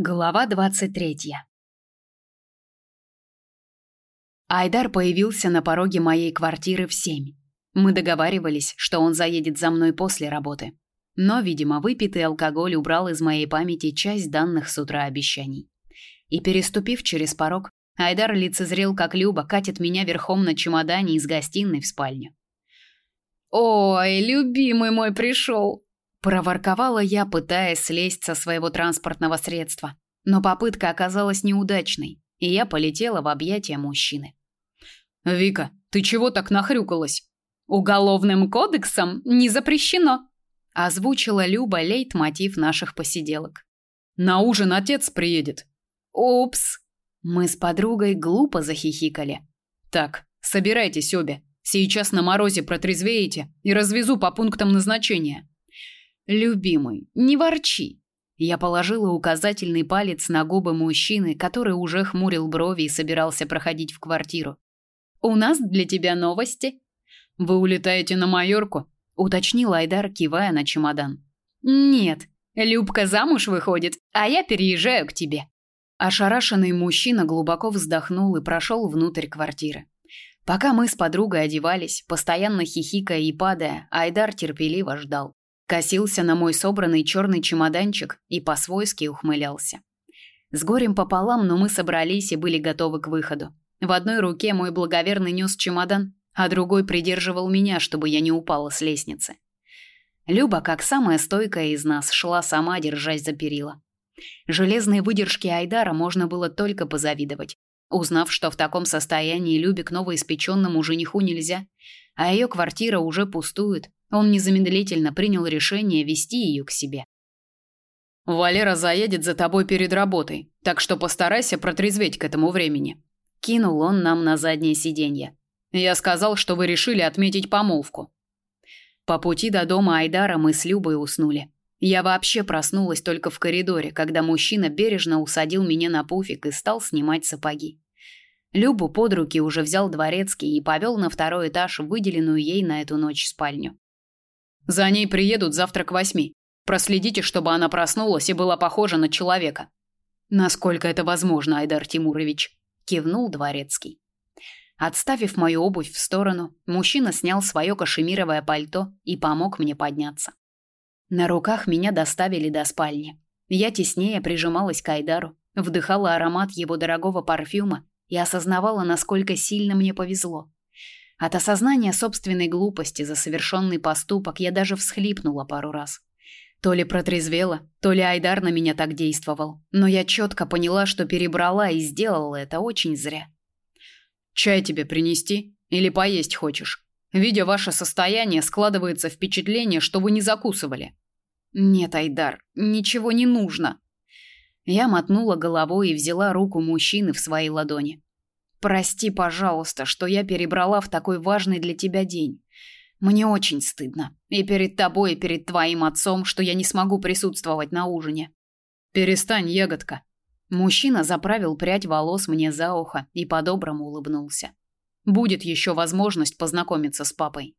Глава 23. Айдар появился на пороге моей квартиры в семь. Мы договаривались, что он заедет за мной после работы. Но, видимо, выпитый алкоголь убрал из моей памяти часть данных с утра обещаний. И переступив через порог, Айдар лицезрел, как Люба катит меня верхом на чемодане из гостиной в спальню. «Ой, любимый мой пришел!» Проворковала я, пытаясь слезть со своего транспортного средства, но попытка оказалась неудачной, и я полетела в объятия мужчины. Вика, ты чего так нахрюкалась? Уголовным кодексом не запрещено, озвучила Люба лейтмотив наших посиделок. На ужин отец приедет. Упс. Мы с подругой глупо захихикали. Так, собирайтесь обе. Сейчас на морозе протрезвеете и развезу по пунктам назначения. Любимый, не ворчи. Я положила указательный палец на губы мужчины, который уже хмурил брови и собирался проходить в квартиру. У нас для тебя новости. Вы улетаете на Майорку? уточнил Айдар, кивая на чемодан. Нет, Любка замуж выходит, а я переезжаю к тебе. Ошарашенный мужчина глубоко вздохнул и прошел внутрь квартиры. Пока мы с подругой одевались, постоянно хихикая и падая, Айдар терпеливо ждал косился на мой собранный черный чемоданчик и по-свойски ухмылялся. С горем пополам, но мы собрались и были готовы к выходу. В одной руке мой благоверный нес чемодан, а другой придерживал меня, чтобы я не упала с лестницы. Люба, как самая стойкая из нас, шла сама, держась за перила. Железной выдержке Айдара можно было только позавидовать. Узнав, что в таком состоянии Любе к новоиспеченному жениху нельзя, а ее квартира уже пустует, он незамедлительно принял решение вести ее к себе. Валера заедет за тобой перед работой, так что постарайся протрезветь к этому времени. Кинул он нам на заднее сиденье. Я сказал, что вы решили отметить помолвку. По пути до дома Айдара мы с Любой уснули. Я вообще проснулась только в коридоре, когда мужчина бережно усадил меня на пуфик и стал снимать сапоги. Любу под руки уже взял дворецкий и повел на второй этаж выделенную ей на эту ночь спальню. За ней приедут завтра к восьми. Проследите, чтобы она проснулась и была похожа на человека. Насколько это возможно, Айдар Тимурович, кивнул дворецкий. Отставив мою обувь в сторону, мужчина снял свое кашемировое пальто и помог мне подняться. На руках меня доставили до спальни. Я теснее прижималась к Айдару, вдыхала аромат его дорогого парфюма и осознавала, насколько сильно мне повезло. От осознания собственной глупости за совершенный поступок я даже всхлипнула пару раз. То ли протрезвела, то ли Айдар на меня так действовал, но я четко поняла, что перебрала и сделала это очень зря. Чай тебе принести или поесть хочешь? Видя ваше состояние, складывается впечатление, что вы не закусывали. Нет, Айдар, ничего не нужно. Я мотнула головой и взяла руку мужчины в свои ладони. Прости, пожалуйста, что я перебрала в такой важный для тебя день. Мне очень стыдно. И перед тобой, и перед твоим отцом, что я не смогу присутствовать на ужине. Перестань, ягодка. Мужчина заправил прядь волос мне за ухо и по-доброму улыбнулся. Будет еще возможность познакомиться с папой.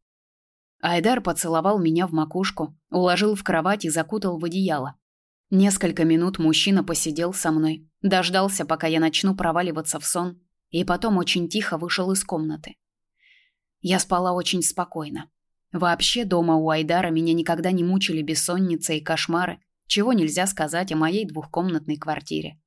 Айдар поцеловал меня в макушку, уложил в кровать и закутал в одеяло. Несколько минут мужчина посидел со мной, дождался, пока я начну проваливаться в сон, и потом очень тихо вышел из комнаты. Я спала очень спокойно. Вообще дома у Айдара меня никогда не мучили бессонница и кошмары, чего нельзя сказать о моей двухкомнатной квартире.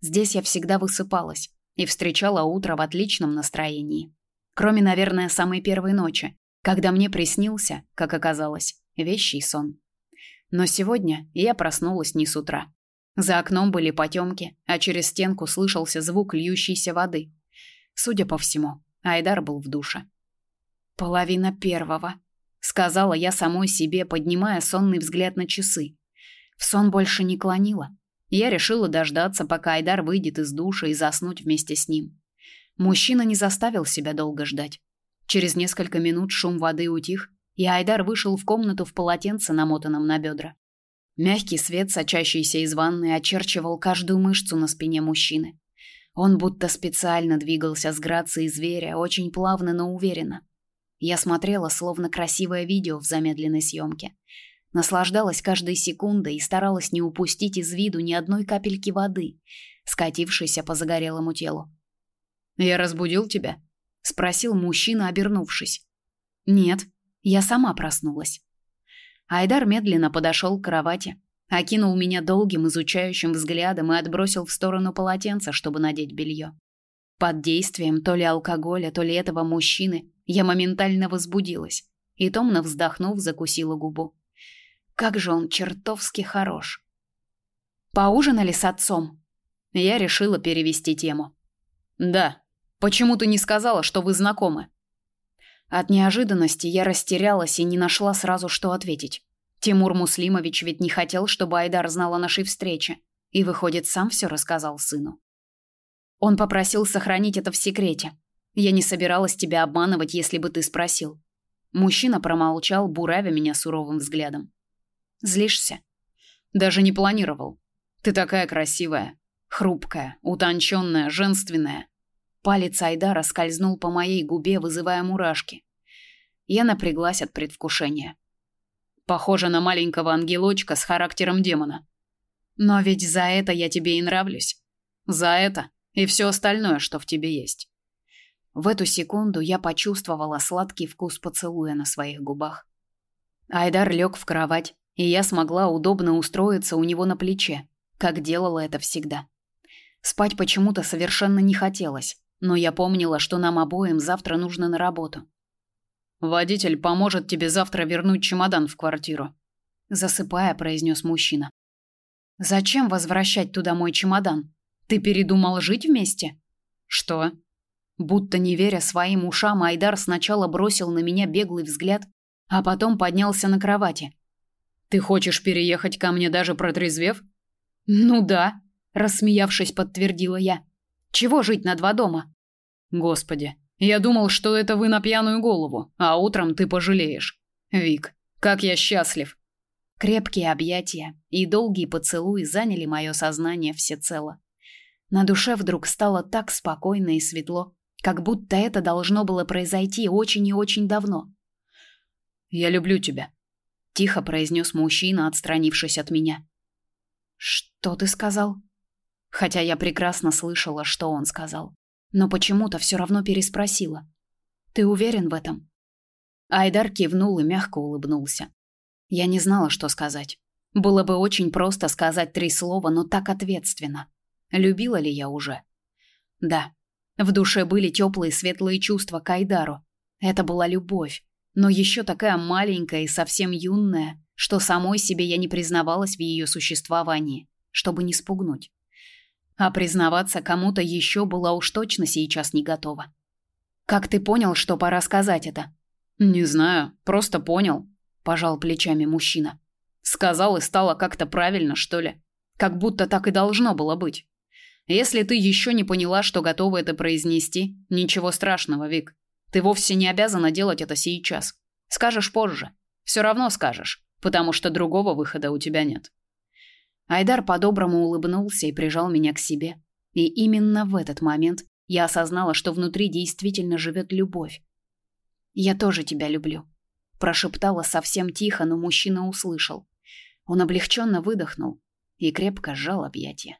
Здесь я всегда высыпалась и встречала утро в отличном настроении. Кроме, наверное, самой первой ночи, когда мне приснился, как оказалось, вещий сон. Но сегодня я проснулась не с утра. За окном были потемки, а через стенку слышался звук льющейся воды. Судя по всему, Айдар был в душе. «Половина первого», — сказала я самой себе, поднимая сонный взгляд на часы. В сон больше не клонила. Я решила дождаться, пока Айдар выйдет из душа и заснуть вместе с ним. Мужчина не заставил себя долго ждать. Через несколько минут шум воды утих, и Айдар вышел в комнату в полотенце, намотанном на бедра. Мягкий свет, сочащийся из ванны, очерчивал каждую мышцу на спине мужчины. Он будто специально двигался с грацией зверя, очень плавно, но уверенно. Я смотрела, словно красивое видео в замедленной съемке. Наслаждалась каждой секундой и старалась не упустить из виду ни одной капельки воды, скатившейся по загорелому телу. «Я разбудил тебя?» — спросил мужчина, обернувшись. «Нет, я сама проснулась». Айдар медленно подошел к кровати, окинул меня долгим изучающим взглядом и отбросил в сторону полотенца, чтобы надеть белье. Под действием то ли алкоголя, то ли этого мужчины я моментально возбудилась и, томно вздохнув, закусила губу. Как же он чертовски хорош. Поужинали с отцом? Я решила перевести тему. Да. Почему ты не сказала, что вы знакомы? От неожиданности я растерялась и не нашла сразу, что ответить. Тимур Муслимович ведь не хотел, чтобы Айдар знал о нашей встрече, и выходит, сам все рассказал сыну. Он попросил сохранить это в секрете. Я не собиралась тебя обманывать, если бы ты спросил. Мужчина промолчал, буравя меня суровым взглядом. Злишься? Даже не планировал. Ты такая красивая, хрупкая, утонченная, женственная. Палец Айдара скользнул по моей губе, вызывая мурашки. Я напряглась от предвкушения. Похожа на маленького ангелочка с характером демона. Но ведь за это я тебе и нравлюсь. За это и все остальное, что в тебе есть. В эту секунду я почувствовала сладкий вкус поцелуя на своих губах. Айдар лег в кровать, и я смогла удобно устроиться у него на плече, как делала это всегда. Спать почему-то совершенно не хотелось, но я помнила, что нам обоим завтра нужно на работу. Водитель поможет тебе завтра вернуть чемодан в квартиру, засыпая, произнес мужчина. Зачем возвращать туда мой чемодан? Ты передумал жить вместе? Что? Будто не веря своим ушам, Айдар сначала бросил на меня беглый взгляд, а потом поднялся на кровати. Ты хочешь переехать ко мне даже протрезвев? Ну да, рассмеявшись, подтвердила я. Чего жить на два дома? Господи, я думал, что это вы на пьяную голову, а утром ты пожалеешь. Вик, как я счастлив. Крепкие объятия и долгий поцелуй заняли мое сознание всецело. На душе вдруг стало так спокойно и светло, как будто это должно было произойти очень и очень давно. Я люблю тебя, тихо произнес мужчина, отстранившись от меня. Что ты сказал? Хотя я прекрасно слышала, что он сказал, но почему-то все равно переспросила. Ты уверен в этом? Айдар кивнул и мягко улыбнулся. Я не знала, что сказать. Было бы очень просто сказать три слова, но так ответственно. Любила ли я уже? Да. В душе были теплые светлые чувства к Айдару. Это была любовь, но еще такая маленькая и совсем юная, что самой себе я не признавалась в ее существовании, чтобы не спугнуть. А признаваться кому-то еще была уж точно сейчас не готова. Как ты понял, что пора сказать это? Не знаю, просто понял, пожал плечами мужчина. Сказал и стало как-то правильно, что ли? Как будто так и должно было быть. Если ты еще не поняла, что готова это произнести, ничего страшного, Вик. Ты вовсе не обязана делать это сейчас. Скажешь позже. Все равно скажешь, потому что другого выхода у тебя нет. Айдар по-доброму улыбнулся и прижал меня к себе. И именно в этот момент я осознала, что внутри действительно живет любовь. Я тоже тебя люблю, прошептала совсем тихо, но мужчина услышал. Он облегченно выдохнул и крепко сжал объятия.